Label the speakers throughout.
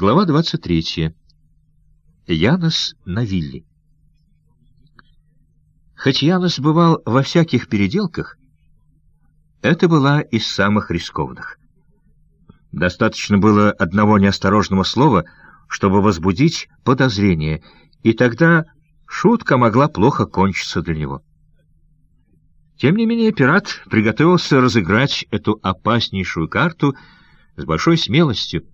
Speaker 1: Глава 23. Янос на вилле. Хоть Янос бывал во всяких переделках, это была из самых рискованных. Достаточно было одного неосторожного слова, чтобы возбудить подозрение, и тогда шутка могла плохо кончиться для него. Тем не менее пират приготовился разыграть эту опаснейшую карту с большой смелостью,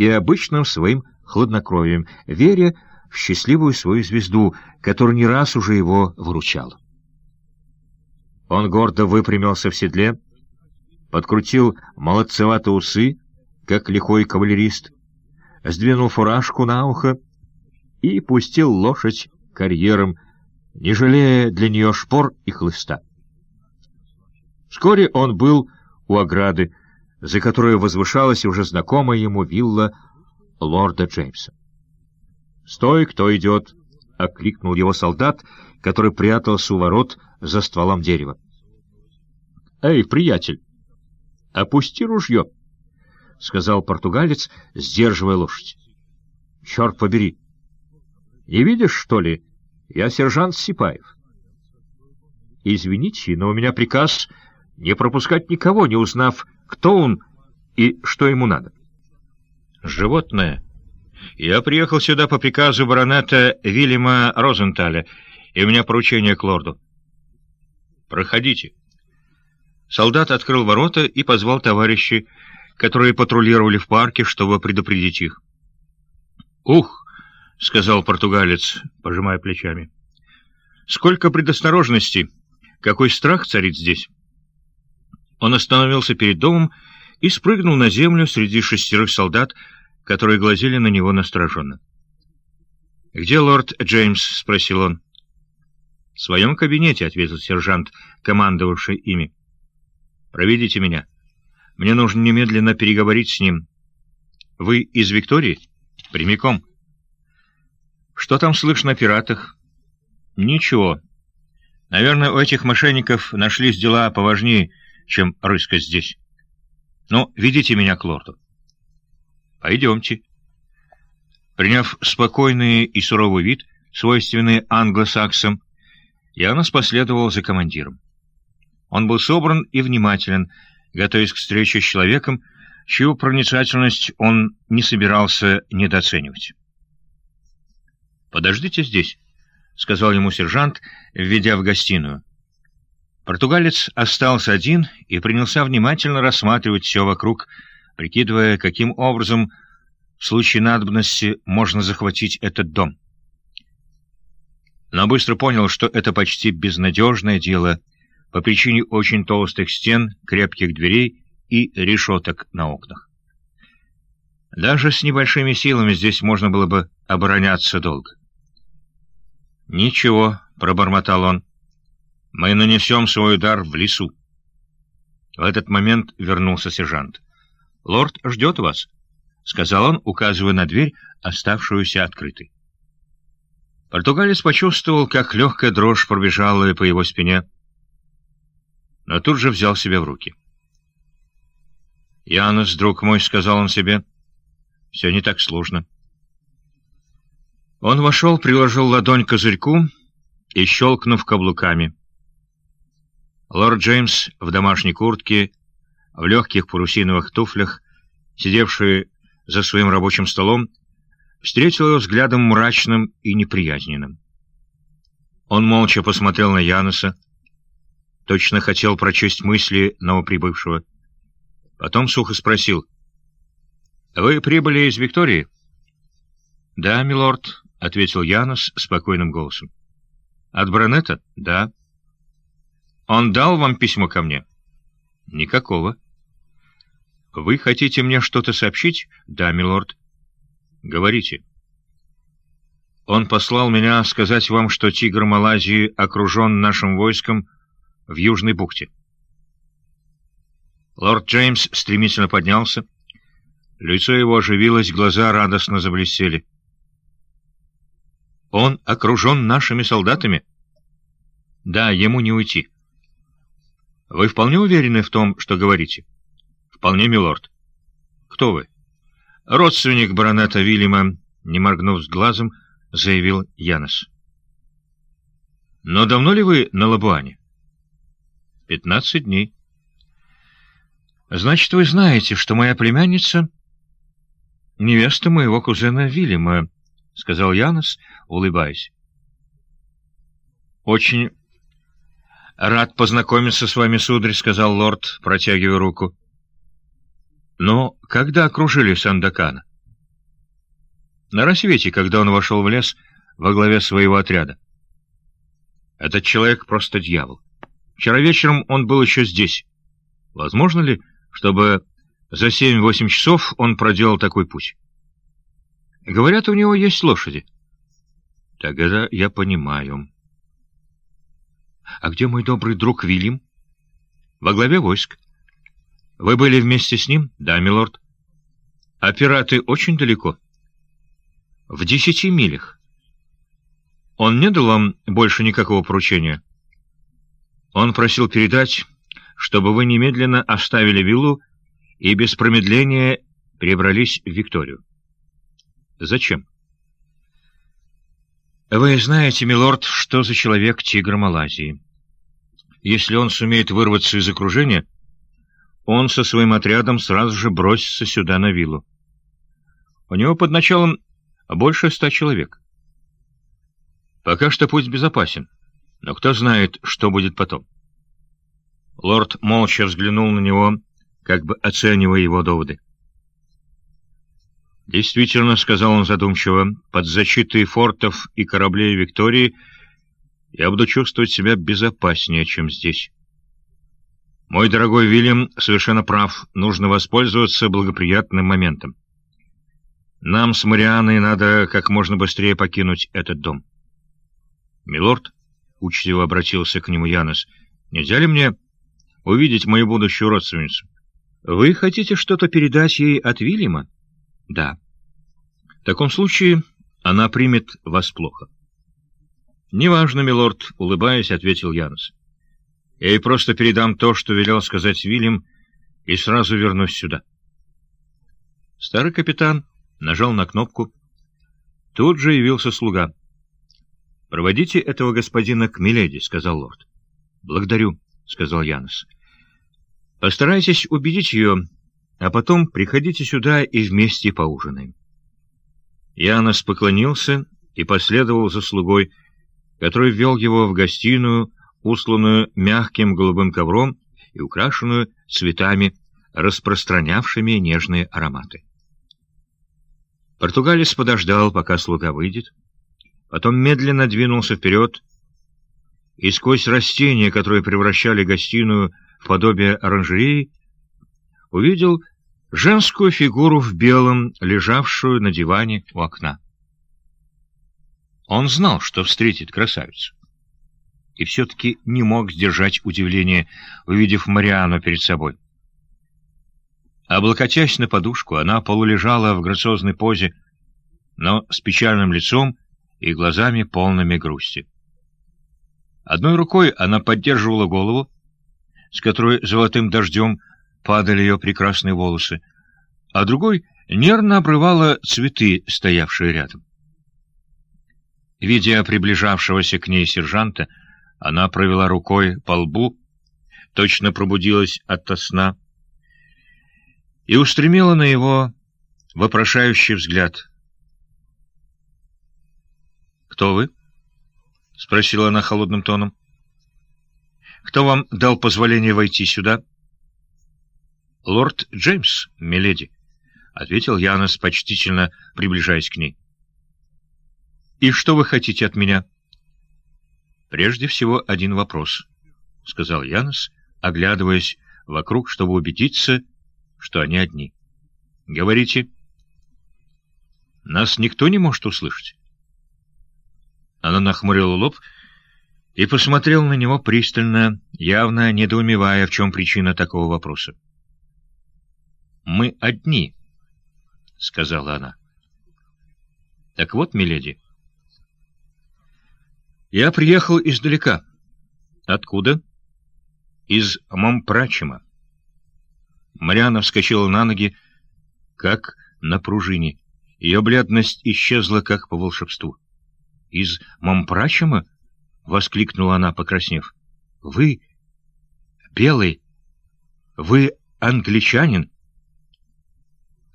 Speaker 1: и обычным своим хладнокровием, веря в счастливую свою звезду, которая не раз уже его выручала. Он гордо выпрямился в седле, подкрутил молодцевато усы, как лихой кавалерист, сдвинул фуражку на ухо и пустил лошадь карьером, не жалея для нее шпор и хлыста. Вскоре он был у ограды, за которой возвышалась уже знакомая ему вилла лорда Джеймса. «Стой, кто идет!» — окликнул его солдат, который прятался у ворот за стволом дерева. «Эй, приятель, опусти ружье!» — сказал португалец, сдерживая лошадь. «Черт побери! Не видишь, что ли? Я сержант Сипаев». «Извините, но у меня приказ не пропускать никого, не узнав, кто он и что ему надо. Животное. Я приехал сюда по приказу баронета Вильяма Розенталя, и у меня поручение к лорду. Проходите. Солдат открыл ворота и позвал товарищей, которые патрулировали в парке, чтобы предупредить их. «Ух!» — сказал португалец, пожимая плечами. «Сколько предосторожности! Какой страх царит здесь!» Он остановился перед домом и спрыгнул на землю среди шестерых солдат, которые глазели на него настороженно. «Где лорд Джеймс?» — спросил он. «В своем кабинете», — ответил сержант, командовавший ими. «Проведите меня. Мне нужно немедленно переговорить с ним. Вы из Виктории? Прямиком». «Что там слышно о пиратах?» «Ничего. Наверное, у этих мошенников нашлись дела поважнее, чем рыскать здесь. Ну, ведите меня к лорду. Пойдемте. Приняв спокойный и суровый вид, свойственный англосаксам, Янос последовал за командиром. Он был собран и внимателен, готовясь к встрече с человеком, чью проницательность он не собирался недооценивать. «Подождите здесь», — сказал ему сержант, введя в гостиную. Португалец остался один и принялся внимательно рассматривать все вокруг, прикидывая, каким образом в случае надобности можно захватить этот дом. Но быстро понял, что это почти безнадежное дело по причине очень толстых стен, крепких дверей и решеток на окнах. Даже с небольшими силами здесь можно было бы обороняться долго. «Ничего», — пробормотал он, — мы нанесем свой удар в лесу. В этот момент вернулся сержант. «Лорд ждет вас», — сказал он, указывая на дверь, оставшуюся открытой. Португалец почувствовал, как легкая дрожь пробежала по его спине, но тут же взял себя в руки. «Янос, друг мой», — сказал он себе, — «все не так сложно». Он вошел, приложил ладонь к козырьку и, щелкнув каблуками, — Лорд Джеймс в домашней куртке, в легких парусиновых туфлях, сидевший за своим рабочим столом, встретил его взглядом мрачным и неприязненным. Он молча посмотрел на Яноса, точно хотел прочесть мысли новоприбывшего. Потом сухо спросил. — Вы прибыли из Виктории? — Да, милорд, — ответил Янос спокойным голосом. — От баронета? — Да. — он дал вам письмо ко мне? Никакого. Вы хотите мне что-то сообщить? Да, милорд. Говорите. Он послал меня сказать вам, что тигр Малайзии окружен нашим войском в Южной бухте. Лорд Джеймс стремительно поднялся. Лицо его оживилось, глаза радостно заблестели. «Он окружен нашими солдатами?» «Да, ему не уйти». Вы вполне уверены в том, что говорите? Вполне, милорд. Кто вы? Родственник баронета Вильяма, не моргнув с глазом, заявил Янос. «Но давно ли вы на Лабуане?» «Пятнадцать дней». «Значит, вы знаете, что моя племянница — невеста моего кузена Вильяма», — сказал Янос, улыбаясь. «Очень рад познакомиться с вами, сударь», — сказал лорд, протягивая руку. «Но когда окружили Сандакана?» «На рассвете, когда он вошел в лес во главе своего отряда. Этот человек просто дьявол. Вчера вечером он был еще здесь. Возможно ли, чтобы за семь-восемь часов он проделал такой путь? Говорят, у него есть лошади. Тогда я понимаю. А где мой добрый друг Вильям? Во главе войск. Вы были вместе с ним? Да, милорд. А пираты очень далеко? В десяти милях. Он не дал вам больше никакого поручения? Он просил передать, чтобы вы немедленно оставили виллу и без промедления перебрались в Викторию. Зачем? Вы знаете, милорд, что за человек тигр Малайзии. Если он сумеет вырваться из окружения, он со своим отрядом сразу же бросится сюда на виллу. У него под началом больше ста человек. Пока что путь безопасен, но кто знает, что будет потом. Лорд молча взглянул на него, как бы оценивая его доводы. «Действительно», — сказал он задумчиво, — «под защитой фортов и кораблей Виктории я буду чувствовать себя безопаснее, чем здесь. Мой дорогой Вильям совершенно прав, нужно воспользоваться благоприятным моментом. Нам с Марианой надо как можно быстрее покинуть этот дом». «Милорд», — учтиво обратился к нему Янос, — «нельзя ли мне увидеть мою будущую родственницу?» «Вы хотите что-то передать ей от Вильяма?» «Да». «В таком случае она примет вас плохо». «Неважно, милорд», — улыбаясь, ответил Янос. «Я ей просто передам то, что велел сказать Вильям, и сразу вернусь сюда». Старый капитан нажал на кнопку. Тут же явился слуга — «Проводите этого господина к Миледи», — сказал лорд. «Благодарю», — сказал Янос. «Постарайтесь убедить ее, а потом приходите сюда и вместе поужинаем». Янос поклонился и последовал за слугой, который ввел его в гостиную, усланную мягким голубым ковром и украшенную цветами, распространявшими нежные ароматы. Португалец подождал, пока слуга выйдет, потом медленно двинулся вперед, и сквозь растения, которые превращали гостиную в подобие оранжереи, увидел женскую фигуру в белом, лежавшую на диване у окна. Он знал, что встретит красавицу, и все-таки не мог сдержать удивление, увидев Мариану перед собой. Облокотясь на подушку, она полулежала в грациозной позе, но с печальным лицом и глазами полными грусти. Одной рукой она поддерживала голову, с которой золотым дождем падали ее прекрасные волосы, а другой нервно обрывала цветы, стоявшие рядом. Видя приближавшегося к ней сержанта, она провела рукой по лбу, точно пробудилась от сна и устремила на его вопрошающий взгляд — «Кто вы?» — спросила она холодным тоном. «Кто вам дал позволение войти сюда?» «Лорд Джеймс, миледи», — ответил Янос, почтительно приближаясь к ней. «И что вы хотите от меня?» «Прежде всего один вопрос», — сказал Янос, оглядываясь вокруг, чтобы убедиться, что они одни. «Говорите». «Нас никто не может услышать». Она нахмурила лоб и посмотрела на него пристально, явно недоумевая, в чем причина такого вопроса. «Мы одни», — сказала она. «Так вот, миледи, я приехал издалека. Откуда?» «Из Момпрачема». Мариана вскочила на ноги, как на пружине. Ее бледность исчезла, как по волшебству. «Из Мампрачема?» — воскликнула она, покраснев. «Вы белый? Вы англичанин?»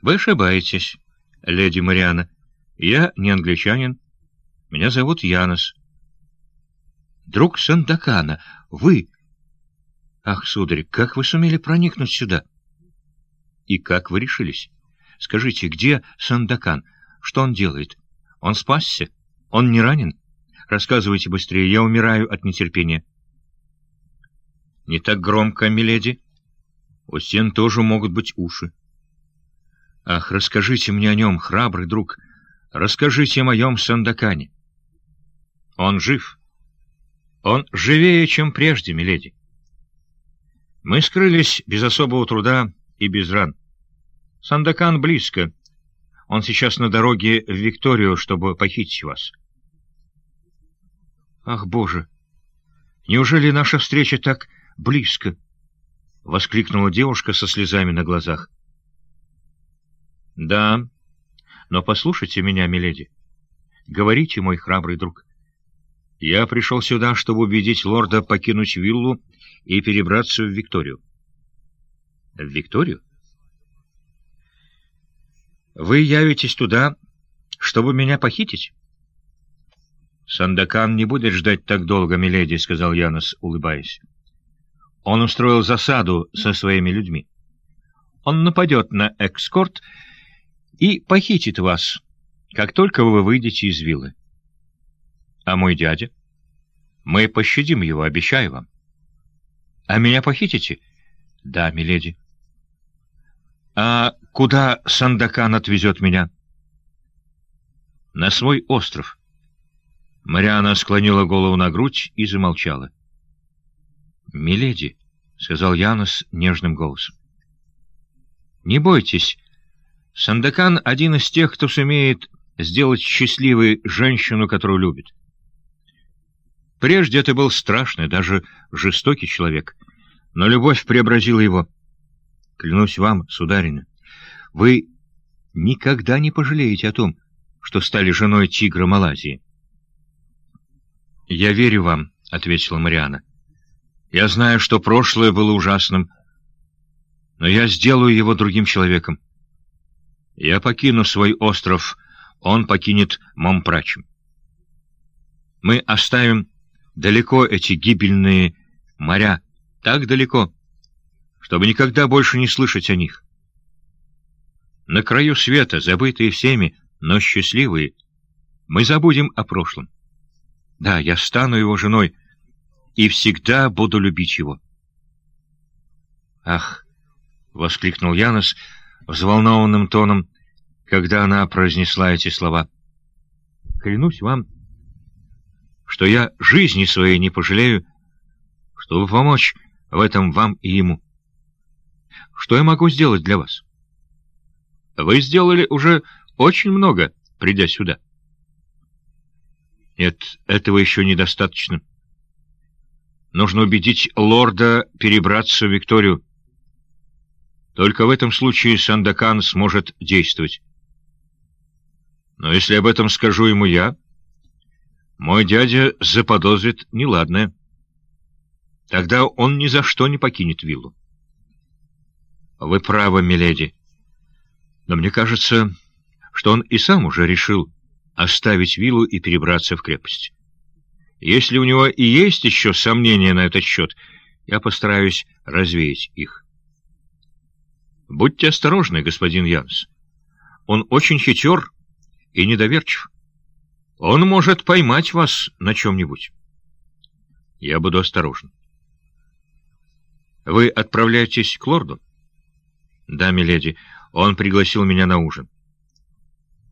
Speaker 1: «Вы ошибаетесь, леди Мариана. Я не англичанин. Меня зовут Янос». «Друг Сандакана, вы...» «Ах, сударь, как вы сумели проникнуть сюда?» «И как вы решились? Скажите, где Сандакан? Что он делает? Он спасся? Он не ранен? Рассказывайте быстрее, я умираю от нетерпения». «Не так громко, миледи. У стен тоже могут быть уши». «Ах, расскажите мне о нем, храбрый друг. Расскажите о моем Сандакане». «Он жив. Он живее, чем прежде, миледи». Мы скрылись без особого труда и без ран. Сандакан близко. Он сейчас на дороге в Викторию, чтобы похитить вас. Ах, Боже! Неужели наша встреча так близко? — воскликнула девушка со слезами на глазах. — Да, но послушайте меня, миледи. Говорите, мой храбрый друг. Я пришел сюда, чтобы убедить лорда покинуть виллу и перебраться в Викторию. В Викторию? Вы явитесь туда, чтобы меня похитить? Сандакан не будет ждать так долго, миледи, — сказал Янос, улыбаясь. Он устроил засаду со своими людьми. Он нападет на экскорт и похитит вас, как только вы выйдете из виллы. А мой дядя? Мы пощадим его, обещаю вам. А меня похитите? Да, миледи. А куда Сандакан отвезет меня? На свой остров. Мариана склонила голову на грудь и замолчала. «Миледи», — сказал Янос нежным голосом, — «не бойтесь. Сандакан — один из тех, кто сумеет сделать счастливой женщину, которую любит. Прежде это был страшный, даже жестокий человек, но любовь преобразила его. Клянусь вам, сударина, вы никогда не пожалеете о том, что стали женой тигра Малайзии. — Я верю вам, — ответила Мариана. — Я знаю, что прошлое было ужасным, но я сделаю его другим человеком. Я покину свой остров, он покинет Момпрачем. Мы оставим далеко эти гибельные моря, так далеко, чтобы никогда больше не слышать о них. На краю света, забытые всеми, но счастливые, мы забудем о прошлом. Да, я стану его женой и всегда буду любить его. «Ах!» — воскликнул Янос взволнованным тоном, когда она произнесла эти слова. «Клянусь вам, что я жизни своей не пожалею, чтобы помочь в этом вам и ему. Что я могу сделать для вас? Вы сделали уже очень много, придя сюда. Нет, этого еще недостаточно. Нужно убедить лорда перебраться в Викторию. Только в этом случае Сандакан сможет действовать. Но если об этом скажу ему я, мой дядя заподозрит неладное. Тогда он ни за что не покинет виллу. Вы правы, миледи. Но мне кажется, что он и сам уже решил оставить виллу и перебраться в крепость. Если у него и есть еще сомнения на этот счет, я постараюсь развеять их. Будьте осторожны, господин Янс. Он очень хитер и недоверчив. Он может поймать вас на чем-нибудь. Я буду осторожен. Вы отправляетесь к лорду? Да, миледи. Он пригласил меня на ужин.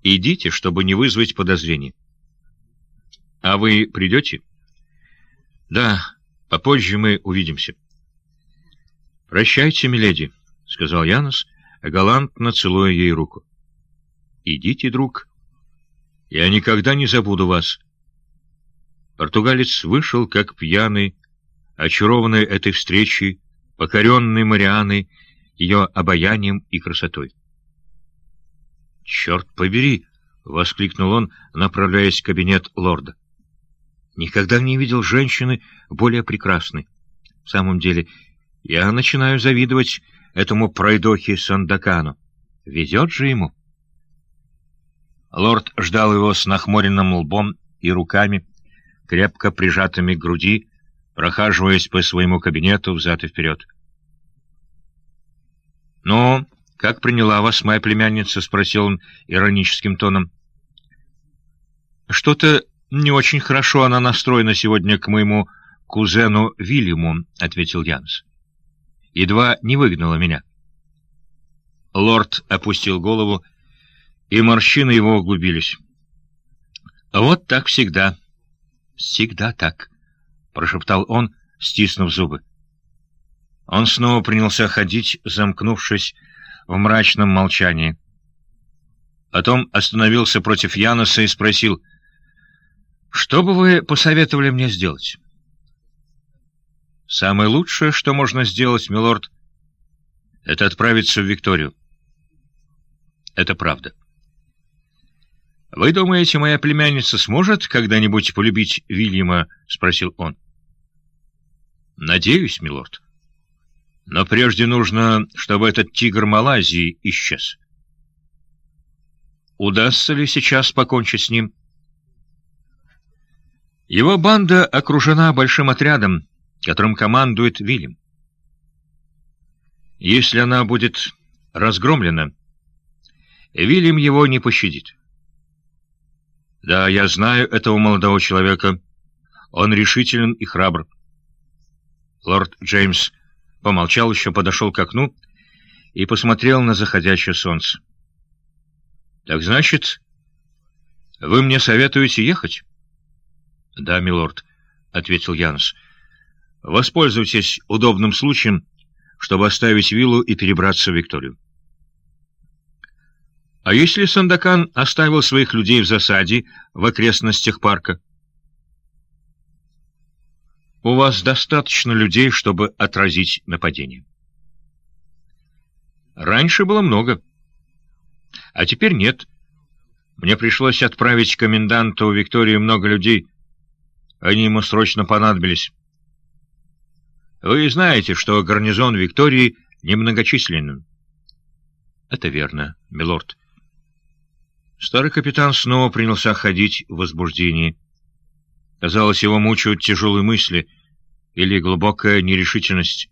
Speaker 1: Идите, чтобы не вызвать подозрений. А вы придете? Да, попозже мы увидимся. Прощайте, миледи, — сказал Янос, галантно целуя ей руку. Идите, друг, — я никогда не забуду вас. Португалец вышел, как пьяный, очарованный этой встречей, покоренный Марианой, ее обаянием и красотой. «Черт побери!» — воскликнул он, направляясь в кабинет лорда. «Никогда не видел женщины более прекрасной. В самом деле, я начинаю завидовать этому пройдохе Сандакану. Везет же ему». Лорд ждал его с нахмуренным лбом и руками, крепко прижатыми к груди, прохаживаясь по своему кабинету взад и вперед. «Ну, как приняла вас моя племянница?» — спросил он ироническим тоном. «Что-то не очень хорошо она настроена сегодня к моему кузену Вильяму», — ответил Янс. «Едва не выгнала меня». Лорд опустил голову, и морщины его углубились. «Вот так всегда. Всегда так», — прошептал он, стиснув зубы. Он снова принялся ходить, замкнувшись в мрачном молчании. Потом остановился против Яноса и спросил, «Что бы вы посоветовали мне сделать?» «Самое лучшее, что можно сделать, милорд, это отправиться в Викторию». «Это правда». «Вы думаете, моя племянница сможет когда-нибудь полюбить Вильяма?» — спросил он. «Надеюсь, милорд». Но прежде нужно, чтобы этот тигр Малайзии исчез. Удастся ли сейчас покончить с ним? Его банда окружена большим отрядом, которым командует Вильям. Если она будет разгромлена, Вильям его не пощадит. Да, я знаю этого молодого человека. Он решителен и храбр. Лорд Джеймс помолчал еще, подошел к окну и посмотрел на заходящее солнце. — Так значит, вы мне советуете ехать? — Да, милорд, — ответил Янс. — Воспользуйтесь удобным случаем, чтобы оставить виллу и перебраться в Викторию. — А если Сандакан оставил своих людей в засаде в окрестностях парка? — у вас достаточно людей, чтобы отразить нападение. Раньше было много, а теперь нет. Мне пришлось отправить коменданту Виктории много людей. Они ему срочно понадобились. Вы знаете, что гарнизон Виктории немногочисленен. Это верно, милорд. Старый капитан снова принялся ходить в возбуждении. Казалось, его мучают тяжелые мысли или глубокая нерешительность.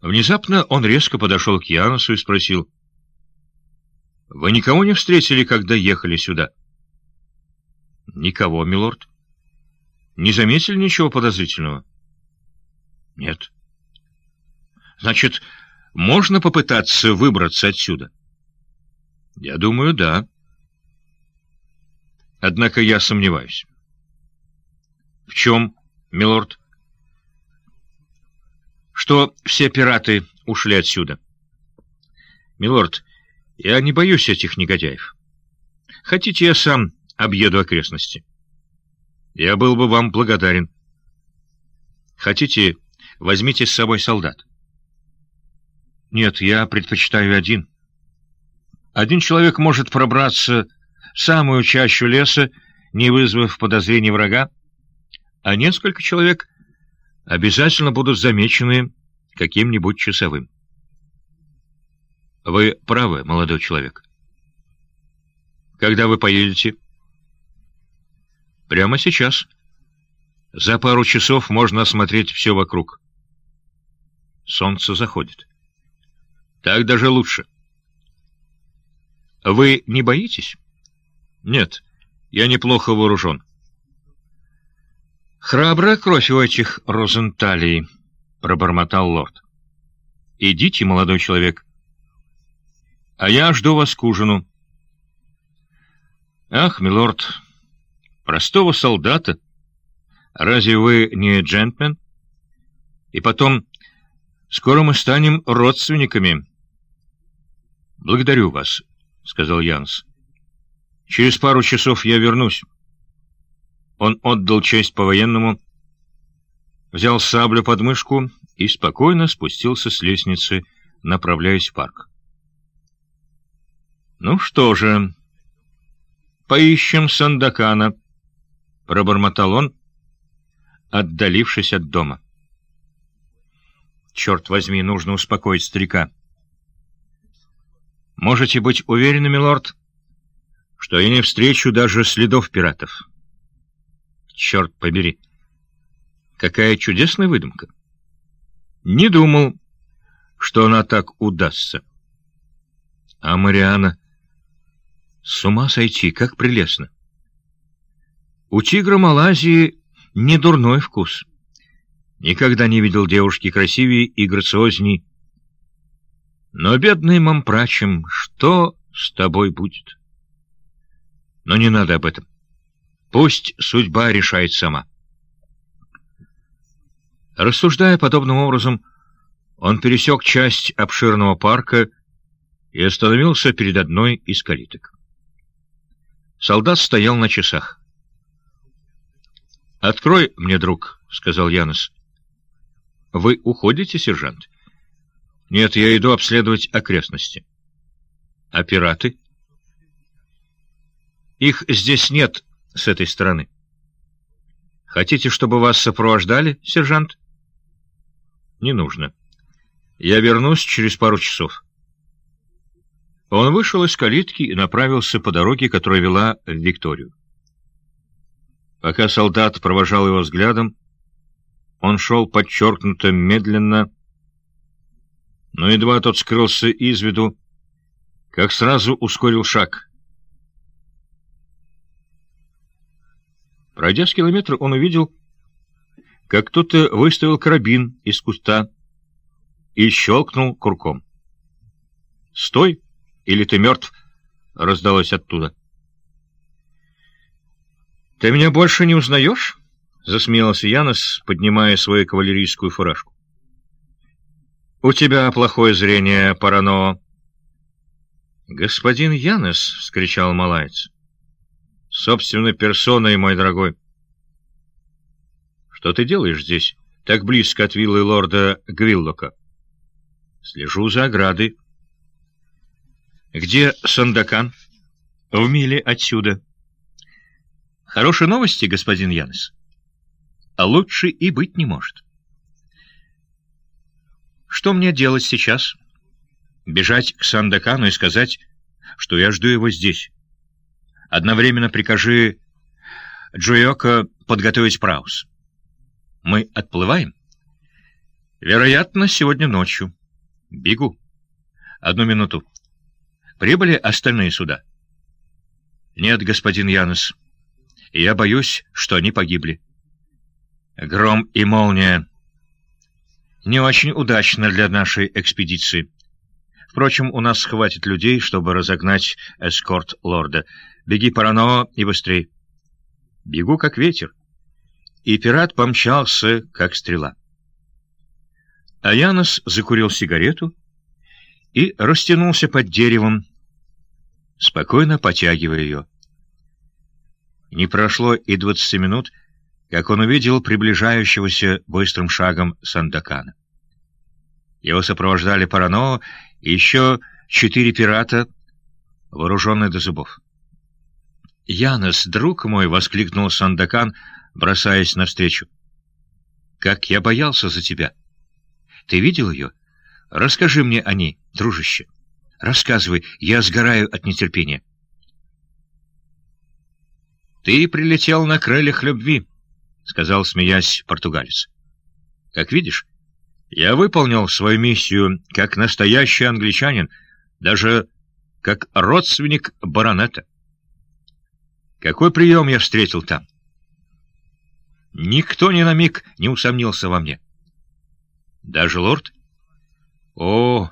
Speaker 1: Внезапно он резко подошел к Янусу и спросил, «Вы никого не встретили, когда ехали сюда?» «Никого, милорд». «Не заметили ничего подозрительного?» «Нет». «Значит, можно попытаться выбраться отсюда?» «Я думаю, да». Однако я сомневаюсь. В чем, милорд? Что все пираты ушли отсюда. Милорд, я не боюсь этих негодяев. Хотите, я сам объеду окрестности? Я был бы вам благодарен. Хотите, возьмите с собой солдат? Нет, я предпочитаю один. Один человек может пробраться самую чащу леса, не вызвав подозрений врага, а несколько человек обязательно будут замечены каким-нибудь часовым. Вы правы, молодой человек. Когда вы поедете? Прямо сейчас. За пару часов можно осмотреть все вокруг. Солнце заходит. Так даже лучше. Вы не боитесь? Нет, я неплохо вооружен. Храбрая кровь у этих розенталий, пробормотал лорд. Идите, молодой человек. А я жду вас к ужину. Ах, милорд, простого солдата. Разве вы не джентльмен? И потом, скоро мы станем родственниками. Благодарю вас, — сказал Янс. Через пару часов я вернусь. Он отдал честь по-военному, взял саблю под мышку и спокойно спустился с лестницы, направляясь в парк. Ну что же, поищем Сандакана, — пробормотал он, отдалившись от дома. Черт возьми, нужно успокоить старика. Можете быть уверены, милорд, что я не встречу даже следов пиратов. Черт побери! Какая чудесная выдумка! Не думал, что она так удастся. А Мариана... С ума сойти, как прелестно! У тигра Малайзии не дурной вкус. Никогда не видел девушки красивее и грациозней. Но, бедный мампрачем, что с тобой будет? Но не надо об этом. Пусть судьба решает сама. Рассуждая подобным образом, он пересек часть обширного парка и остановился перед одной из калиток. Солдат стоял на часах. «Открой мне, друг», — сказал Янос. «Вы уходите, сержант?» «Нет, я иду обследовать окрестности». «А пираты?» «Их здесь нет с этой стороны». «Хотите, чтобы вас сопровождали, сержант?» «Не нужно. Я вернусь через пару часов». Он вышел из калитки и направился по дороге, которая вела в Викторию. Пока солдат провожал его взглядом, он шел подчеркнуто медленно, но едва тот скрылся из виду, как сразу ускорил шаг. Пройдя с километра, он увидел, как кто-то выставил карабин из куста и щелкнул курком. «Стой, или ты мертв?» — раздалось оттуда. «Ты меня больше не узнаешь?» — засмеялся Янос, поднимая свою кавалерийскую фуражку. «У тебя плохое зрение, Парано». «Господин Янос!» — вскричал малаец. «Собственной персоной, мой дорогой». «Что ты делаешь здесь, так близко от виллы лорда Гвиллока?» «Слежу за оградой». «Где Сандакан?» «В миле отсюда». Хорошие новости, господин Янес. А лучше и быть не может. Что мне делать сейчас? Бежать к Сандакану и сказать, что я жду его здесь. Одновременно прикажи Джуйоко подготовить праус. Мы отплываем? Вероятно, сегодня ночью. Бегу. Одну минуту. Прибыли остальные суда? Нет, господин Янус и я боюсь, что они погибли. Гром и молния. Не очень удачно для нашей экспедиции. Впрочем, у нас хватит людей, чтобы разогнать эскорт лорда. Беги, Парано, и быстрей. Бегу, как ветер. И пират помчался, как стрела. Аянос закурил сигарету и растянулся под деревом, спокойно потягивая ее. Не прошло и двадцати минут, как он увидел приближающегося быстрым шагом Сандакана. Его сопровождали Парано и еще четыре пирата, вооруженные до зубов. «Янос, друг мой!» — воскликнул Сандакан, бросаясь навстречу. «Как я боялся за тебя! Ты видел ее? Расскажи мне о ней, дружище. Рассказывай, я сгораю от нетерпения». «Ты прилетел на крыльях любви», — сказал, смеясь, португалец. «Как видишь, я выполнил свою миссию как настоящий англичанин, даже как родственник баронета. Какой прием я встретил там? Никто ни на миг не усомнился во мне. Даже лорд? О,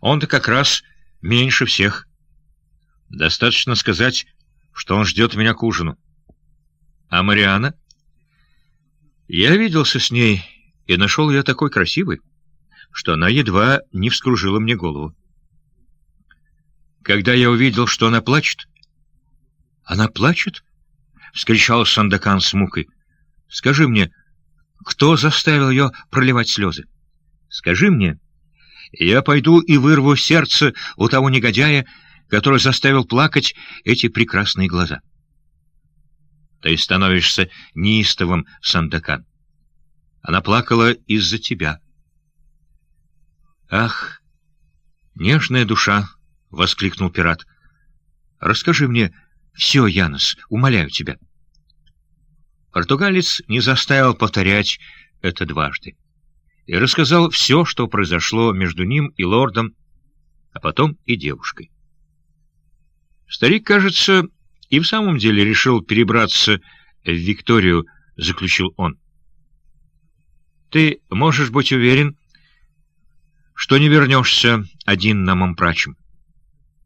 Speaker 1: он-то как раз меньше всех. Достаточно сказать, что он ждет меня к ужину. А Мариана? Я виделся с ней и нашел ее такой красивой, что она едва не вскружила мне голову. Когда я увидел, что она плачет... «Она плачет?» — вскричал Сандакан с мукой. «Скажи мне, кто заставил ее проливать слезы? Скажи мне, я пойду и вырву сердце у того негодяя, который заставил плакать эти прекрасные глаза. Ты становишься неистовым, Сандакан. Она плакала из-за тебя. Ах, нежная душа! — воскликнул пират. Расскажи мне все, Янос, умоляю тебя. Португалец не заставил повторять это дважды и рассказал все, что произошло между ним и лордом, а потом и девушкой. Старик, кажется, и в самом деле решил перебраться в Викторию, заключил он. Ты можешь быть уверен, что не вернешься один на Мампрачем.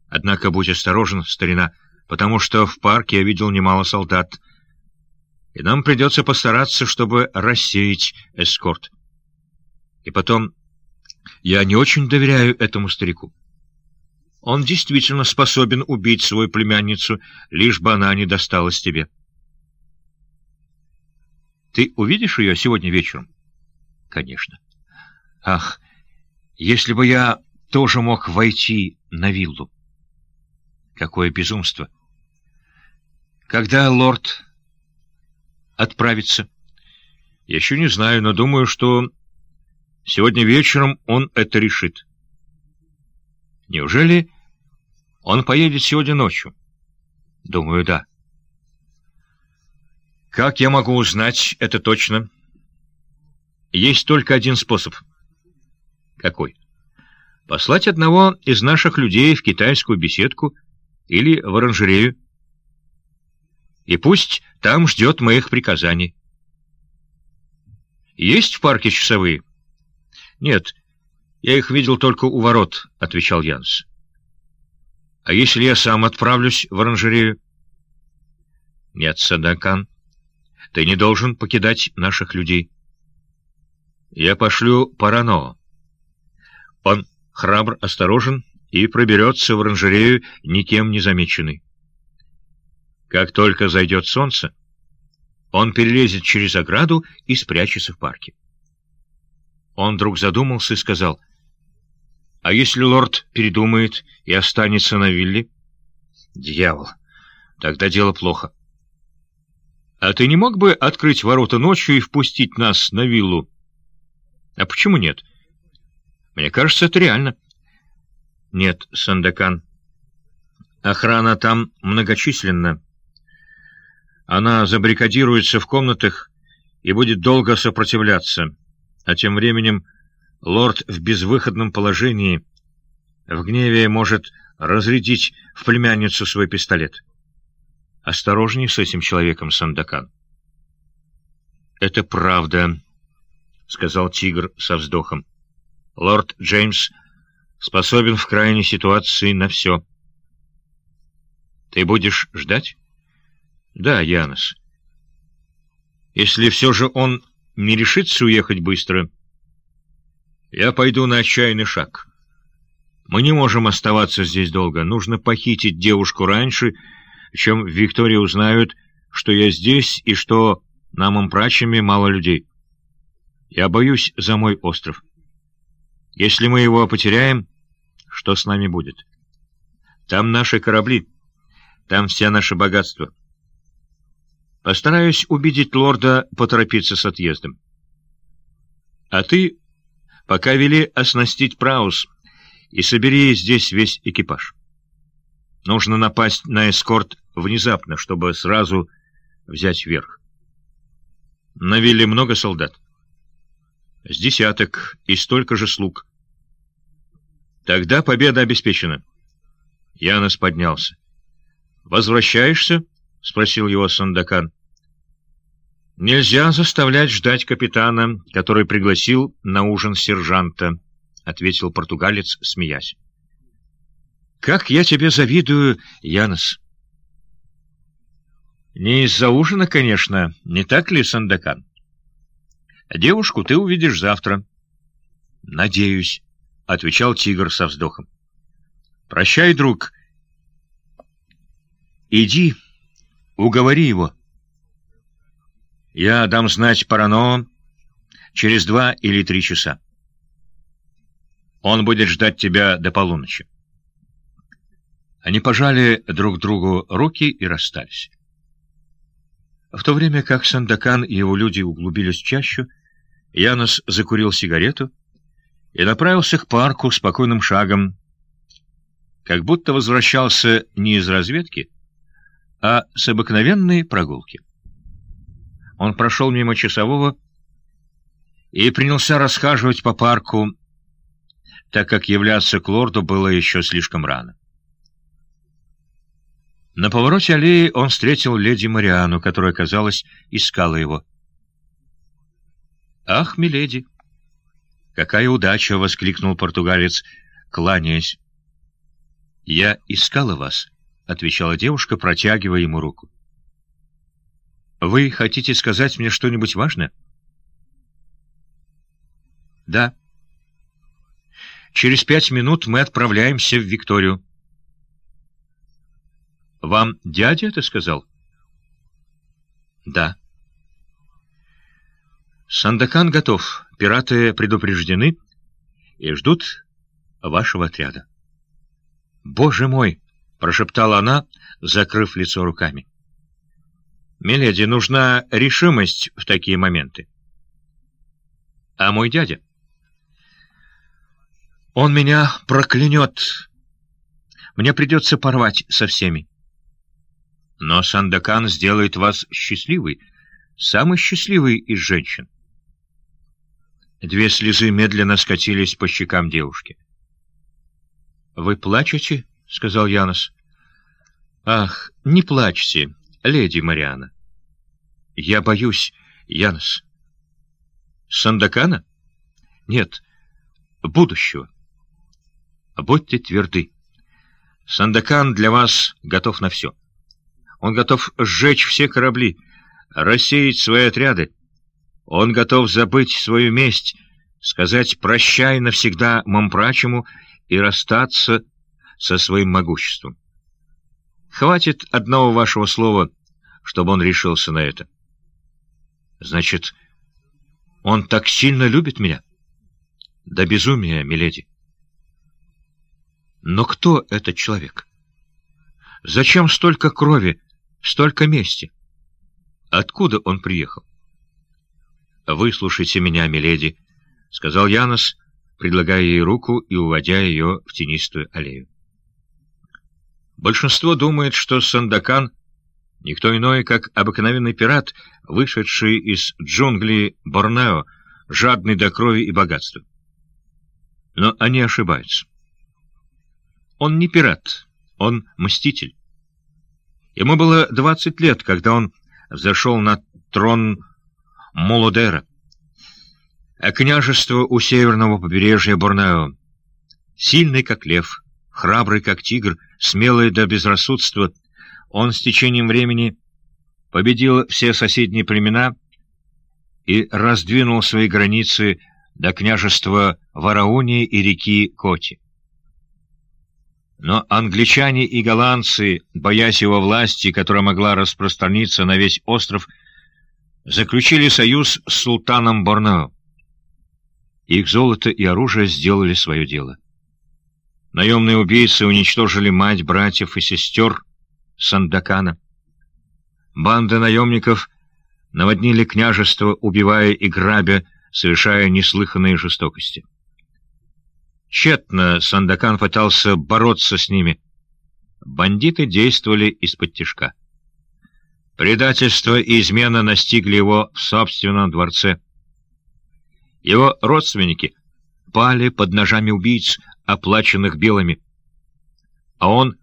Speaker 1: Однако будь осторожен, старина, потому что в парке я видел немало солдат, и нам придется постараться, чтобы рассеять эскорт. И потом, я не очень доверяю этому старику. Он действительно способен убить свою племянницу, лишь бы она не досталась тебе. Ты увидишь ее сегодня вечером? Конечно. Ах, если бы я тоже мог войти на виллу. Какое безумство! Когда лорд отправится? Еще не знаю, но думаю, что сегодня вечером он это решит. Неужели он поедет сегодня ночью? Думаю, да. Как я могу узнать это точно? Есть только один способ. Какой? Послать одного из наших людей в китайскую беседку или в оранжерею. И пусть там ждет моих приказаний. Есть в парке часовые? Нет, я их видел только у ворот, — отвечал Янс. А если я сам отправлюсь в оранжерею? Нет, Садакан, ты не должен покидать наших людей. Я пошлю Парано. Он храбр, осторожен и проберется в оранжерею никем не замеченный. Как только зайдет солнце, он перелезет через ограду и спрячется в парке. Он вдруг задумался и сказал, «А если лорд передумает и останется на вилле?» «Дьявол! Тогда дело плохо». «А ты не мог бы открыть ворота ночью и впустить нас на виллу?» «А почему нет?» «Мне кажется, это реально». Нет, Сандакан. Охрана там многочисленна. Она забаррикадируется в комнатах и будет долго сопротивляться. А тем временем лорд в безвыходном положении в гневе может разрядить в племянницу свой пистолет. Осторожней с этим человеком, Сандакан. «Это правда», — сказал тигр со вздохом. «Лорд Джеймс способен в крайней ситуации на все. Ты будешь ждать? Да, Янос. Если все же он не решится уехать быстро, я пойду на отчаянный шаг. Мы не можем оставаться здесь долго. Нужно похитить девушку раньше, чем в Виктории узнают, что я здесь и что на Мампрачами мало людей. Я боюсь за мой остров. Если мы его потеряем, что с нами будет. Там наши корабли, там все наше богатство. Постараюсь убедить лорда поторопиться с отъездом. А ты пока вели оснастить Праус и собери здесь весь экипаж. Нужно напасть на эскорт внезапно, чтобы сразу взять верх. На вилле много солдат? С десяток и столько же слуг. Тогда победа обеспечена. Янос поднялся. «Возвращаешься?» — спросил его Сандакан. «Нельзя заставлять ждать капитана, который пригласил на ужин сержанта», — ответил португалец, смеясь. «Как я тебе завидую, Янос!» «Не из-за ужина, конечно, не так ли, Сандакан? Девушку ты увидишь завтра». «Надеюсь». — отвечал тигр со вздохом. «Прощай, друг. Иди, уговори его. Я дам знать Парано через два или три часа. Он будет ждать тебя до полуночи. Они пожали друг другу руки и расстались. В то время как Сандакан и его люди углубились в чащу, Янос закурил сигарету и направился к парку спокойным шагом, как будто возвращался не из разведки, а с обыкновенной прогулки. Он прошел мимо часового и принялся расхаживать по парку, так как являться к лорду было еще слишком рано. На повороте аллеи он встретил леди Мариану, которая, казалось, искала его. «Ах, миледи!» «Какая удача!» — воскликнул португалец, кланяясь. «Я искала вас», — отвечала девушка, протягивая ему руку. «Вы хотите сказать мне что-нибудь важное?» «Да». «Через пять минут мы отправляемся в Викторию». «Вам дядя это сказал?» «Да». «Сандакан готов, пираты предупреждены и ждут вашего отряда». «Боже мой!» — прошептала она, закрыв лицо руками. «Миледи, нужна решимость в такие моменты». «А мой дядя?» «Он меня проклянет. Мне придется порвать со всеми». «Но Сандакан сделает вас счастливой, самой счастливой из женщин». Две слезы медленно скатились по щекам девушки. «Вы плачете?» — сказал Янос. «Ах, не плачьте, леди Мариана». «Я боюсь, Янос». «Сандакана?» «Нет, будущего». «Будьте тверды. Сандакан для вас готов на все. Он готов сжечь все корабли, рассеять свои отряды. Он готов забыть свою месть, сказать «прощай» навсегда Мампрачему и расстаться со своим могуществом. Хватит одного вашего слова, чтобы он решился на это. Значит, он так сильно любит меня? До безумия, миледи. Но кто этот человек? Зачем столько крови, столько мести? Откуда он приехал? «Выслушайте меня, миледи», — сказал Янос, предлагая ей руку и уводя ее в тенистую аллею. Большинство думает, что Сандакан — никто иной, как обыкновенный пират, вышедший из джунглей Борнео, жадный до крови и богатства. Но они ошибаются. Он не пират, он мститель. Ему было двадцать лет, когда он взошел на трон Молодера а княжество у северного побережья Борнео. Сильный, как лев, храбрый, как тигр, смелый до безрассудства, он с течением времени победил все соседние племена и раздвинул свои границы до княжества Варауни и реки Коти. Но англичане и голландцы, боясь его власти, которая могла распространиться на весь остров, заключили союз с султаном Борнео. Их золото и оружие сделали свое дело. Наемные убийцы уничтожили мать, братьев и сестер Сандакана. Банды наемников наводнили княжество, убивая и грабя, совершая неслыханные жестокости. Тщетно Сандакан пытался бороться с ними. Бандиты действовали из-под тишка. Предательство и измена настигли его в собственном дворце. Его родственники пали под ножами убийц, оплаченных белыми. А он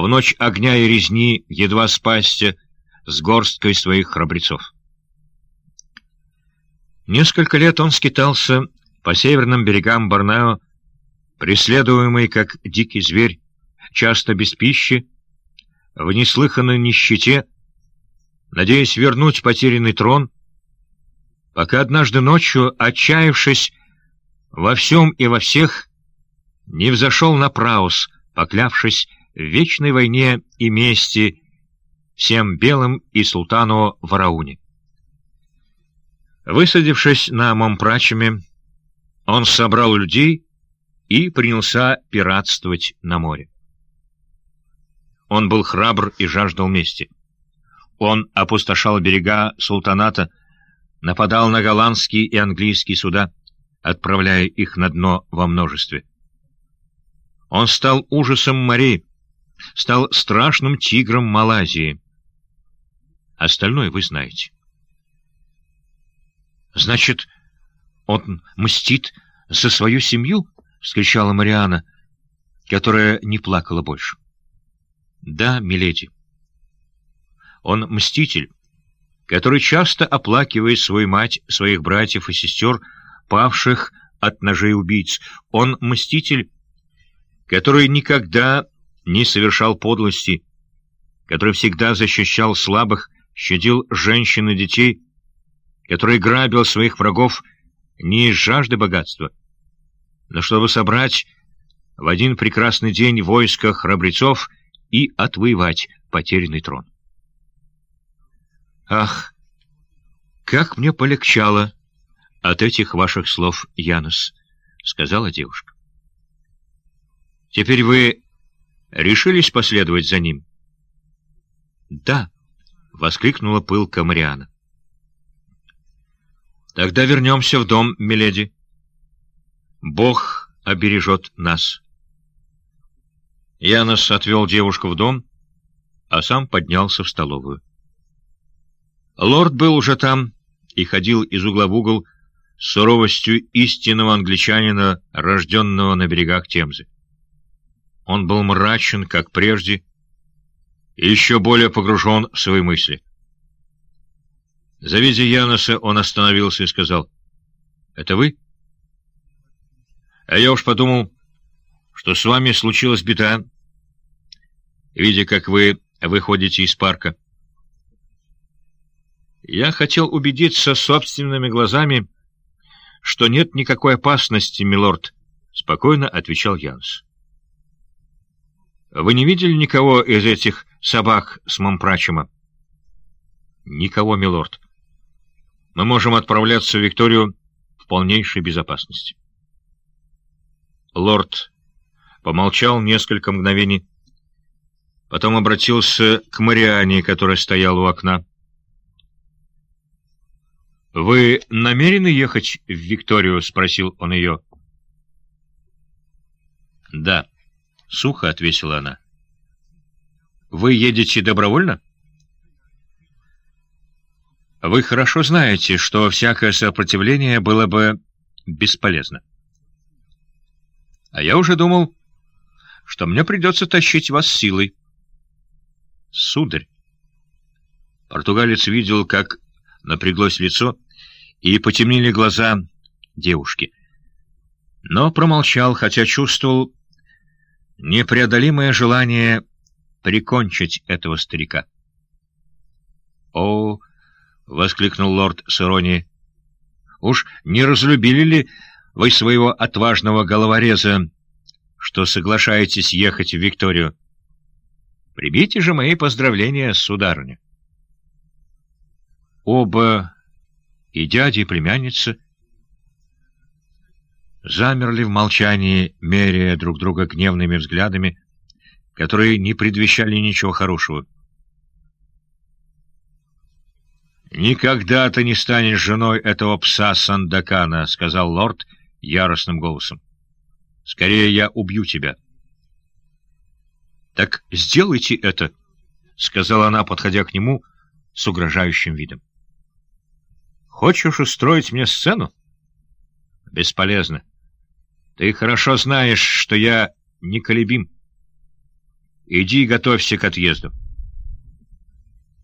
Speaker 1: в ночь огня и резни едва спасся с горсткой своих храбрецов. Несколько лет он скитался по северным берегам Борнео, преследуемый как дикий зверь, часто без пищи, в неслыханной нищете, надеясь вернуть потерянный трон — пока однажды ночью, отчаявшись во всем и во всех, не взошел на Праус, поклявшись в вечной войне и мести всем белым и султану Варауне. Высадившись на Момпрачеме, он собрал людей и принялся пиратствовать на море. Он был храбр и жаждал мести. Он опустошал берега султаната, нападал на голландские и английские суда, отправляя их на дно во множестве. Он стал ужасом морей, стал страшным тигром Малайзии. Остальное вы знаете. Значит, он мстит за свою семью? — вскричала Мариана, которая не плакала больше. — Да, миледи. Он мститель, который часто оплакивает свою мать, своих братьев и сестер, павших от ножей убийц. Он мститель, который никогда не совершал подлости, который всегда защищал слабых, щадил женщин и детей, который грабил своих врагов не из жажды богатства, но чтобы собрать в один прекрасный день войско храбрецов и отвоевать потерянный трон. «Ах, как мне полегчало от этих ваших слов, Янос», — сказала девушка. «Теперь вы решились последовать за ним?» «Да», — воскликнула пылка Мариана. «Тогда вернемся в дом, миледи. Бог обережет нас». Янос отвел девушку в дом, а сам поднялся в столовую. Лорд был уже там и ходил из угла в угол с суровостью истинного англичанина, рожденного на берегах Темзы. Он был мрачен, как прежде, и еще более погружен в свои мысли. Завидя Яноса, он остановился и сказал, «Это вы?» «А я уж подумал, что с вами случилась беда, видя, как вы выходите из парка». Я хотел убедиться собственными глазами, что нет никакой опасности, милорд, — спокойно отвечал Янс. Вы не видели никого из этих собак с Мампрачема? Никого, милорд. Мы можем отправляться в Викторию в полнейшей безопасности. Лорд помолчал несколько мгновений, потом обратился к Мариане, которая стояла у окна. «Вы намерены ехать в Викторию?» — спросил он ее. «Да», — сухо ответила она. «Вы едете добровольно?» «Вы хорошо знаете, что всякое сопротивление было бы бесполезно. А я уже думал, что мне придется тащить вас силой». «Сударь!» Португалец видел, как напряглось лицо, и потемнели глаза девушки. Но промолчал, хотя чувствовал непреодолимое желание прикончить этого старика. «О!» — воскликнул лорд с. «Уж не разлюбили ли вы своего отважного головореза, что соглашаетесь ехать в Викторию? Примите же мои поздравления, сударыня». Оба и дядя, и племянница замерли в молчании, меряя друг друга гневными взглядами, которые не предвещали ничего хорошего. «Никогда ты не станешь женой этого пса Сандакана», — сказал лорд яростным голосом. «Скорее я убью тебя». «Так сделайте это», — сказала она, подходя к нему с угрожающим видом. Хочешь устроить мне сцену? Бесполезно. Ты хорошо знаешь, что я неколебим. Иди готовься к отъезду.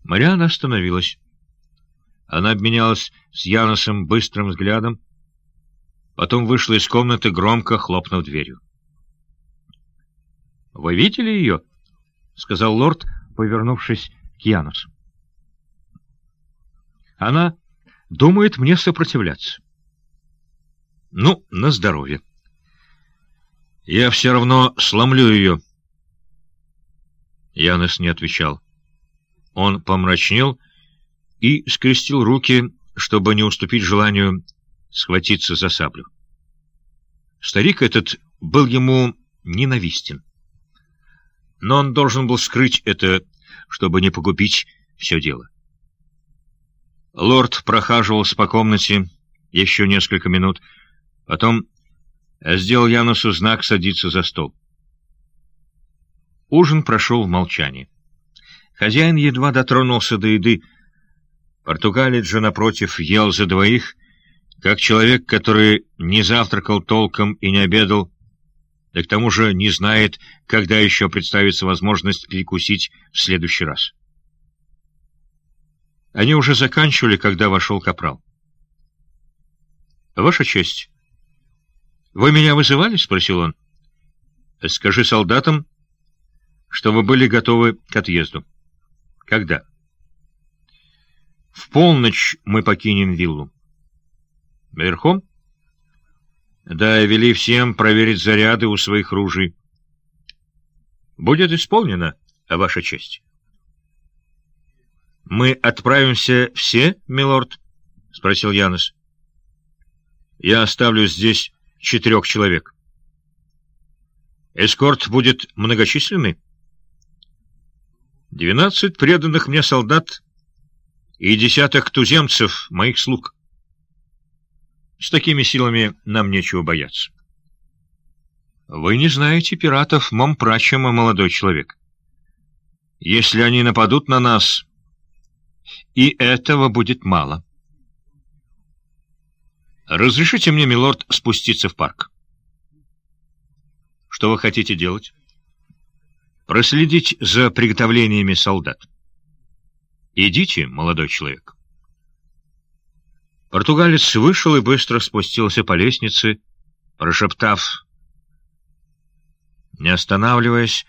Speaker 1: Мариана остановилась. Она обменялась с Яносом быстрым взглядом, потом вышла из комнаты, громко хлопнув дверью. — Вы видели ее? — сказал лорд, повернувшись к Яносу. Она думает мне сопротивляться. Ну, на здоровье. Я все равно сломлю ее. Янос не отвечал. Он помрачнел и скрестил руки, чтобы не уступить желанию схватиться за саблю. Старик этот был ему ненавистен. но он должен был скрыть это, чтобы не погубить все дело. Лорд прохаживался по комнате еще несколько минут, потом сделал Янусу знак садиться за стол. Ужин прошел в молчании. Хозяин едва дотронулся до еды. Португалец же, напротив, ел за двоих, как человек, который не завтракал толком и не обедал, да к тому же не знает, когда еще представится возможность перекусить в следующий раз. Они уже заканчивали, когда вошел капрал. — Ваша честь, вы меня вызывали? — спросил он. — Скажи солдатам, что вы были готовы к отъезду. — Когда? — В полночь мы покинем виллу. — Верхом? — Да, вели всем проверить заряды у своих ружей. — Будет исполнено, Ваша честь. — Мы отправимся все, милорд? — спросил Янос. — Я оставлю здесь четырех человек. Эскорт будет многочисленный? Двенадцать преданных мне солдат и десяток туземцев, моих слуг. С такими силами нам нечего бояться. Вы не знаете пиратов Момпрачема, молодой человек. Если они нападут на нас, и этого будет мало. Разрешите мне, милорд, спуститься в парк. Что вы хотите делать? Проследить за приготовлениями солдат. Идите, молодой человек. Португалец вышел и быстро спустился по лестнице, прошептав, не останавливаясь,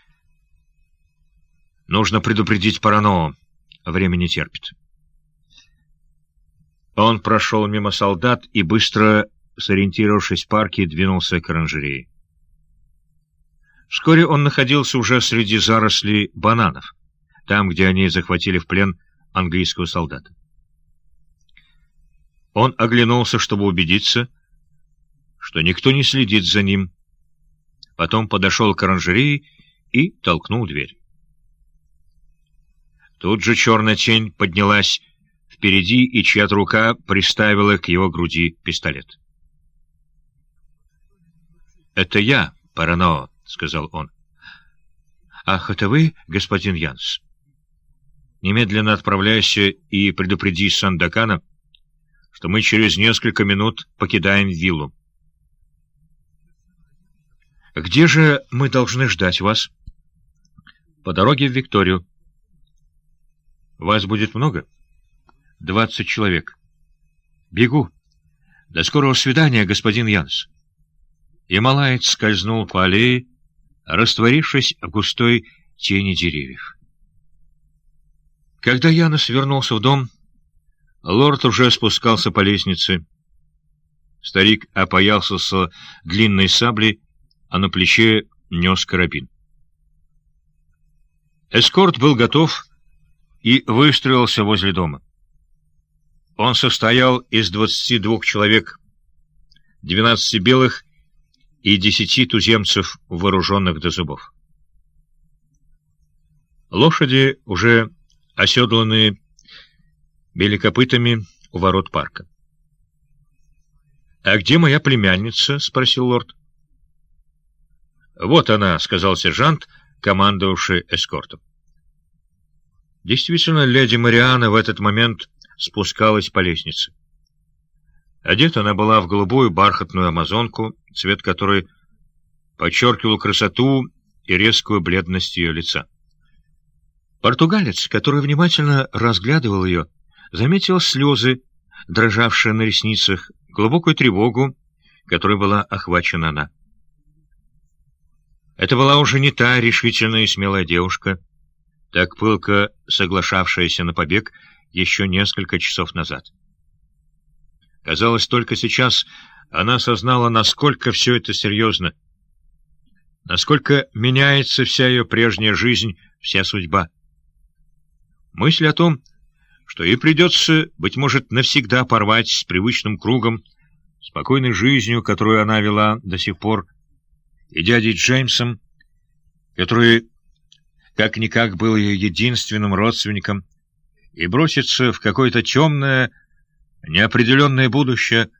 Speaker 1: нужно предупредить Парано, время не терпит. Он прошел мимо солдат и, быстро сориентировавшись в парке, двинулся к оранжерее. Вскоре он находился уже среди зарослей бананов, там, где они захватили в плен английского солдата. Он оглянулся, чтобы убедиться, что никто не следит за ним, потом подошел к оранжерее и толкнул дверь. Тут же черная тень поднялась впереди, и чья-то рука приставила к его груди пистолет. «Это я, Парано», — сказал он. «Ах, это вы, господин Янс? Немедленно отправляйся и предупреди Сандакана, что мы через несколько минут покидаем виллу. Где же мы должны ждать вас? По дороге в Викторию. Вас будет много?» Двадцать человек. Бегу. До скорого свидания, господин Янс. И малаец скользнул по аллее, растворившись в густой тени деревьев. Когда Янос вернулся в дом, лорд уже спускался по лестнице. Старик опоялся с длинной саблей, а на плече нес карабин. Эскорт был готов и выстроился возле дома. Он состоял из 22 человек, 12 белых и 10 туземцев, вооруженных до зубов. Лошади, уже оседланные беликопытами у ворот парка. «А где моя племянница?» — спросил лорд. «Вот она», — сказал сержант, командовавший эскортом. Действительно, леди Мариана в этот момент спускалась по лестнице. Одета она была в голубую бархатную амазонку, цвет которой подчеркивал красоту и резкую бледность ее лица. Португалец, который внимательно разглядывал ее, заметил слезы, дрожавшие на ресницах, глубокую тревогу, которой была охвачена она. Это была уже не та решительная и смелая девушка, так пылко соглашавшаяся на побег, еще несколько часов назад. Казалось, только сейчас она осознала, насколько все это серьезно, насколько меняется вся ее прежняя жизнь, вся судьба. Мысль о том, что ей придется, быть может, навсегда порвать с привычным кругом, спокойной жизнью, которую она вела до сих пор, и дядей Джеймсом, который как-никак был ее единственным родственником, и броситься в какое-то темное, неопределенное будущее,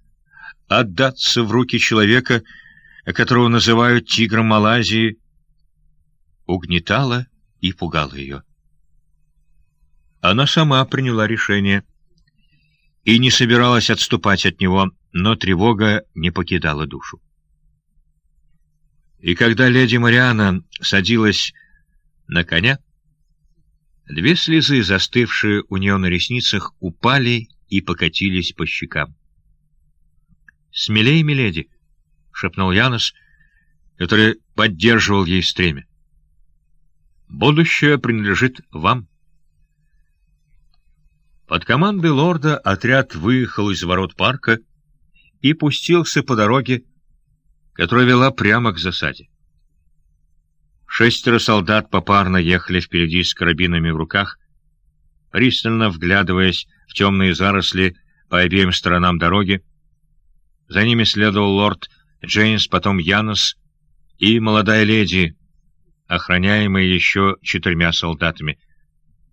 Speaker 1: отдаться в руки человека, которого называют тигром Малайзии, угнетало и пугало ее. Она сама приняла решение и не собиралась отступать от него, но тревога не покидала душу. И когда леди Мариана садилась на коня, две слезы, застывшие у нее на ресницах, упали и покатились по щекам. «Смелей, миледи!» — шепнул Янос, который поддерживал ей стремя. «Будущее принадлежит вам». Под командой лорда отряд выехал из ворот парка и пустился по дороге, которая вела прямо к засаде. Шестеро солдат попарно ехали впереди с карабинами в руках, пристально вглядываясь в темные заросли по обеим сторонам дороги. За ними следовал лорд Джеймс, потом Янос и молодая леди, охраняемые еще четырьмя солдатами.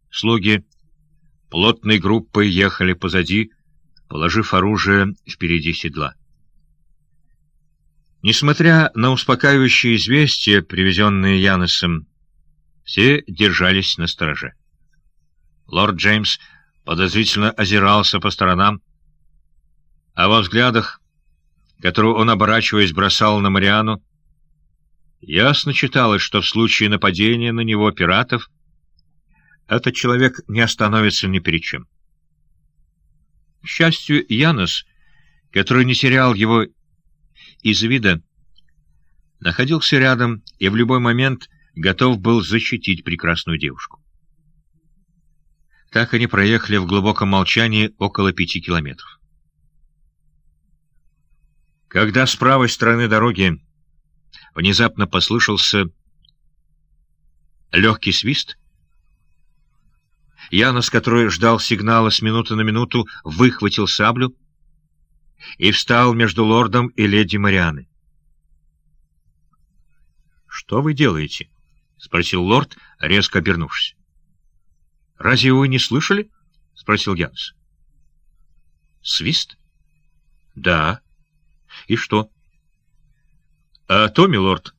Speaker 1: Слуги плотной группой ехали позади, положив оружие впереди седла. Несмотря на успокаивающие известия, привезенные Яносом, все держались на стороже. Лорд Джеймс подозрительно озирался по сторонам, а во взглядах, которые он, оборачиваясь, бросал на Мариану, ясно читалось, что в случае нападения на него пиратов этот человек не остановится ни перед чем. К счастью, Янос, который не терял его из вида, находился рядом и в любой момент готов был защитить прекрасную девушку. Так они проехали в глубоком молчании около пяти километров. Когда с правой стороны дороги внезапно послышался легкий свист, Янос, который ждал сигнала с минуты на минуту, выхватил саблю и встал между лордом и леди Марианы. «Что вы делаете?» — спросил лорд, резко обернувшись. «Разве вы не слышали?» — спросил Янс. «Свист?» «Да. И что?» «А то, милорд,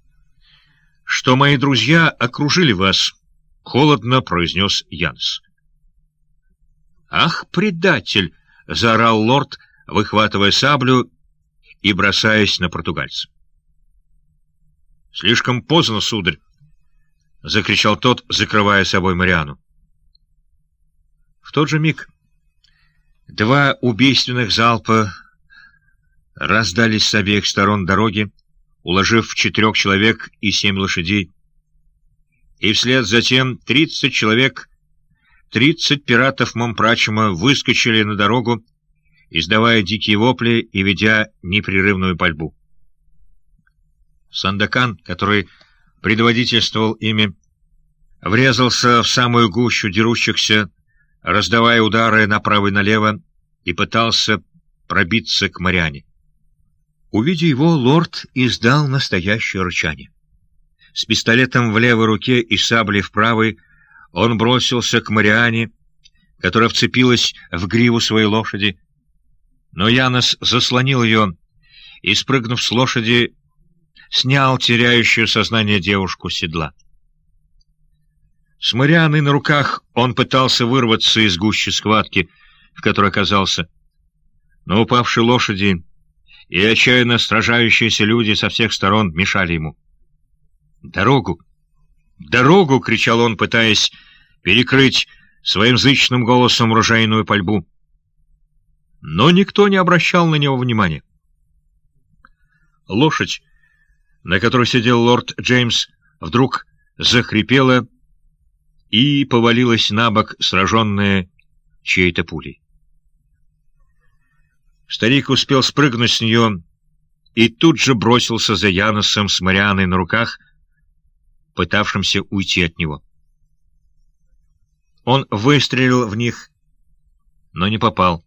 Speaker 1: что мои друзья окружили вас», — холодно произнес Янс. «Ах, предатель!» — заорал лорд, выхватывая саблю и бросаясь на португальца. «Слишком поздно, сударь!» — закричал тот, закрывая собой Мариану. В тот же миг два убийственных залпа раздались с обеих сторон дороги, уложив четырех человек и семь лошадей, и вслед за тем тридцать человек, тридцать пиратов Момпрачема выскочили на дорогу, издавая дикие вопли и ведя непрерывную пальбу. Сандакан, который предводительствовал ими, врезался в самую гущу дерущихся, раздавая удары направо и налево, и пытался пробиться к Мариане. Увидя его, лорд издал настоящее рычание. С пистолетом в левой руке и саблей в правой он бросился к Мариане, которая вцепилась в гриву своей лошади, но Янос заслонил ее и, спрыгнув с лошади, снял теряющую сознание девушку седла. С Марианой на руках он пытался вырваться из гущи схватки, в которой оказался. Но упавшие лошади и отчаянно сражающиеся люди со всех сторон мешали ему. «Дорогу! Дорогу!» — кричал он, пытаясь перекрыть своим зычным голосом ружейную пальбу. Но никто не обращал на него внимания. Лошадь на которой сидел лорд Джеймс, вдруг захрипела и повалилась на бок, сраженная чьей-то пулей. Старик успел спрыгнуть с нее и тут же бросился за Яносом с Марианой на руках, пытавшимся уйти от него. Он выстрелил в них, но не попал,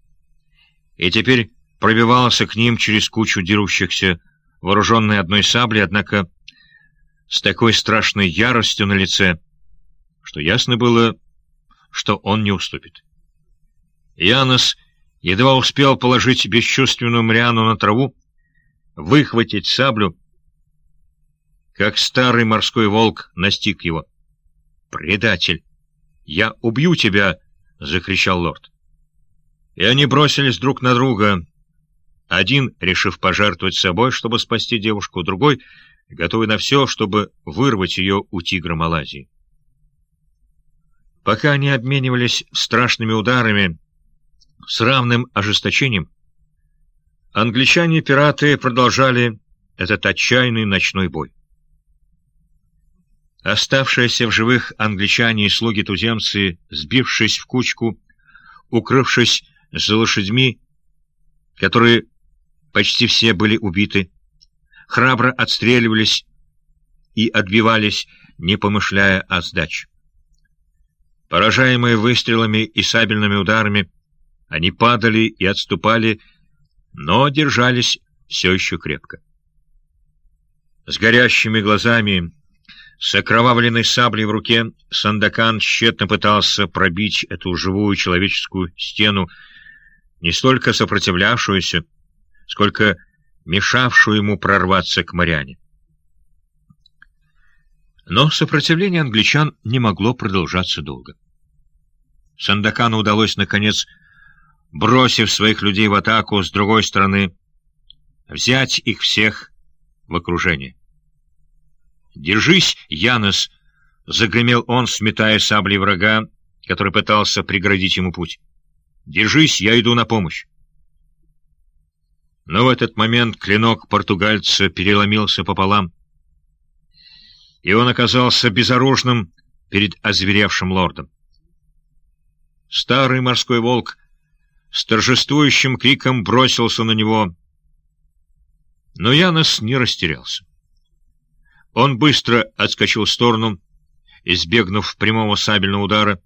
Speaker 1: и теперь пробивался к ним через кучу дерущихся вооруженный одной саблей, однако с такой страшной яростью на лице, что ясно было, что он не уступит. Янос едва успел положить бесчувственную Мариану на траву, выхватить саблю, как старый морской волк настиг его. «Предатель! Я убью тебя!» — закричал лорд. И они бросились друг на друга, один, решив пожертвовать собой, чтобы спасти девушку, другой, готовый на все, чтобы вырвать ее у тигра Малайзии. Пока они обменивались страшными ударами с равным ожесточением, англичане-пираты продолжали этот отчаянный ночной бой. Оставшиеся в живых англичане и слуги-туземцы, сбившись в кучку, укрывшись за лошадьми, которые почти все были убиты, храбро отстреливались и отбивались, не помышляя о сдаче. Поражаемые выстрелами и сабельными ударами, они падали и отступали, но держались все еще крепко. С горящими глазами, с окровавленной саблей в руке, Сандакан тщетно пытался пробить эту живую человеческую стену, не столько сопротивлявшуюся, сколько мешавшую ему прорваться к моряне. Но сопротивление англичан не могло продолжаться долго. Сандакану удалось, наконец, бросив своих людей в атаку с другой стороны, взять их всех в окружение. «Держись, Янос!» — загремел он, сметая саблей врага, который пытался преградить ему путь. «Держись, я иду на помощь!» Но в этот момент клинок португальца переломился пополам, и он оказался безоружным перед озверевшим лордом. Старый морской волк с торжествующим криком бросился на него, но Янос не растерялся. Он быстро отскочил в сторону, избегнув прямого сабельного удара,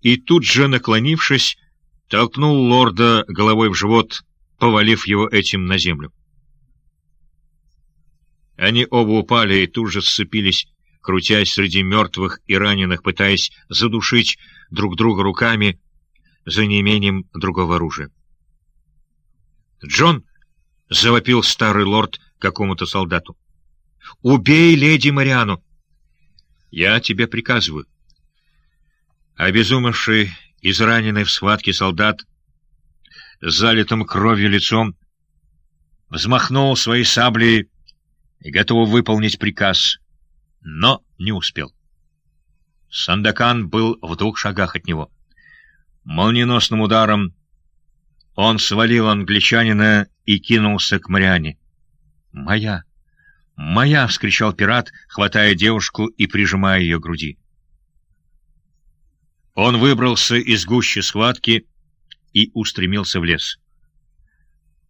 Speaker 1: и тут же, наклонившись, толкнул лорда головой в живот, повалив его этим на землю. Они оба упали и тут же сцепились, крутясь среди мертвых и раненых, пытаясь задушить друг друга руками за неимением другого оружия. «Джон!» — завопил старый лорд какому-то солдату. «Убей леди Мариану!» «Я тебе приказываю». Обезумевший, израненный в схватке солдат с залитым кровью лицом, взмахнул своей саблей готов выполнить приказ, но не успел. Сандакан был в двух шагах от него. Молниеносным ударом он свалил англичанина и кинулся к Мариане. «Моя! Моя!» — вскричал пират, хватая девушку и прижимая ее к груди. Он выбрался из гущи схватки и устремился в лес.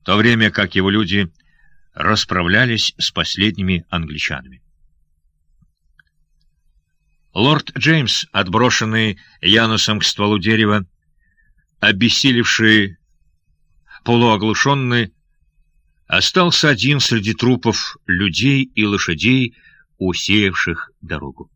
Speaker 1: В то время как его люди расправлялись с последними англичанами. Лорд Джеймс, отброшенный Янусом к стволу дерева, обессилевший, полуоглушенный, остался один среди трупов людей и лошадей, усеявших дорогу.